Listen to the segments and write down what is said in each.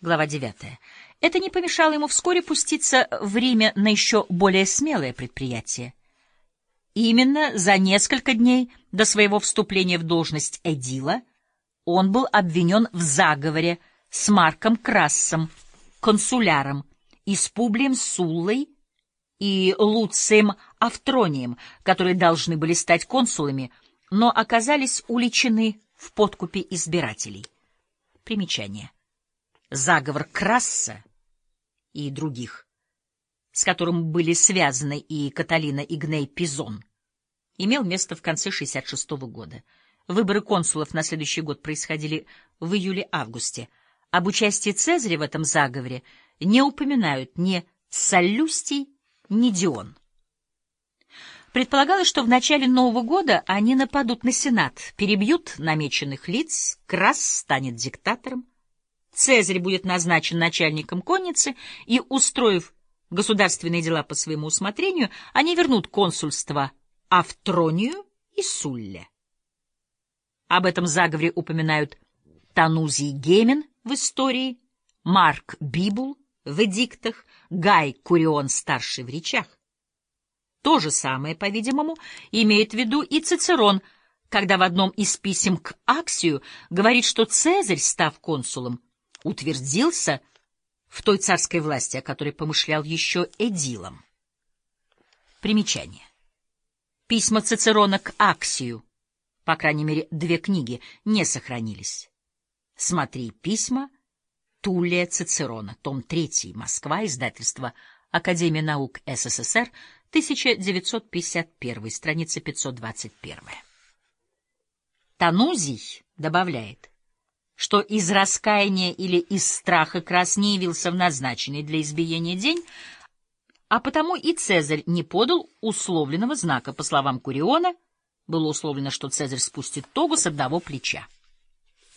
Глава 9. Это не помешало ему вскоре пуститься в Риме на еще более смелое предприятие. Именно за несколько дней до своего вступления в должность Эдила он был обвинен в заговоре с Марком Крассом, консуляром, и с Публием Суллой и Луцием Автронием, которые должны были стать консулами, но оказались уличены в подкупе избирателей. Примечание. Заговор Красса и других, с которым были связаны и Каталина Игней Пизон, имел место в конце 66 -го года. Выборы консулов на следующий год происходили в июле-августе. Об участии Цезаря в этом заговоре не упоминают ни Соллюстий, ни Дион. Предполагалось, что в начале Нового года они нападут на Сенат, перебьют намеченных лиц, Крас станет диктатором, Цезарь будет назначен начальником конницы, и, устроив государственные дела по своему усмотрению, они вернут консульство Автронию и Сулле. Об этом заговоре упоминают Танузий Гемен в истории, Марк Бибул в эдиктах, Гай Курион-старший в речах. То же самое, по-видимому, имеет в виду и Цицерон, когда в одном из писем к Аксию говорит, что Цезарь, став консулом, утвердился в той царской власти, о которой помышлял еще Эдилом. Примечание. Письма Цицерона к Аксию, по крайней мере, две книги, не сохранились. Смотри письма Тулия Цицерона, том 3, Москва, издательство Академия наук СССР, 1951, страница 521. Танузий добавляет, что из раскаяния или из страха Крас не явился в назначенный для избиения день, а потому и Цезарь не подал условленного знака. По словам Куриона, было условлено, что Цезарь спустит тогу с одного плеча.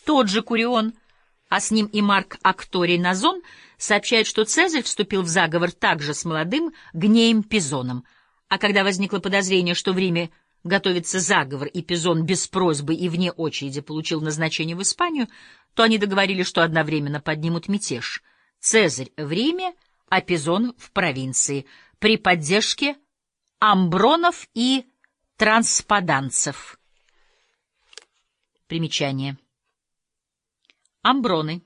Тот же Курион, а с ним и Марк Акторий Назон — сообщает, что Цезарь вступил в заговор также с молодым Гнеем Пизоном, а когда возникло подозрение, что в Риме готовится заговор, и Пизон без просьбы и вне очереди получил назначение в Испанию, то они договорились, что одновременно поднимут мятеж. Цезарь в Риме, а Пизон в провинции, при поддержке амбронов и транспаданцев. Примечание. Амброны.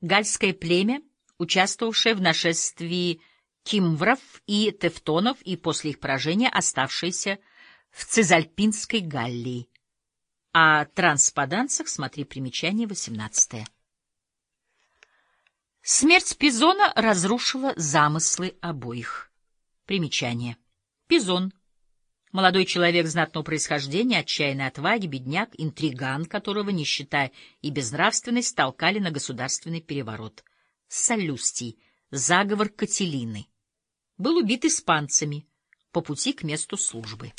Гальское племя — участвовавшая в нашествии кимвров и тевтонов и после их поражения оставшаяся в Цезальпинской Галлии. О транспаданцах смотри примечание 18. Смерть Пизона разрушила замыслы обоих. Примечание. Пизон. Молодой человек знатного происхождения, отчаянной отваги, бедняк, интриган, которого нищета и безнравственность толкали на государственный переворот. Солюстий, заговор Кателины. Был убит испанцами по пути к месту службы.